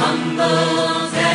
humble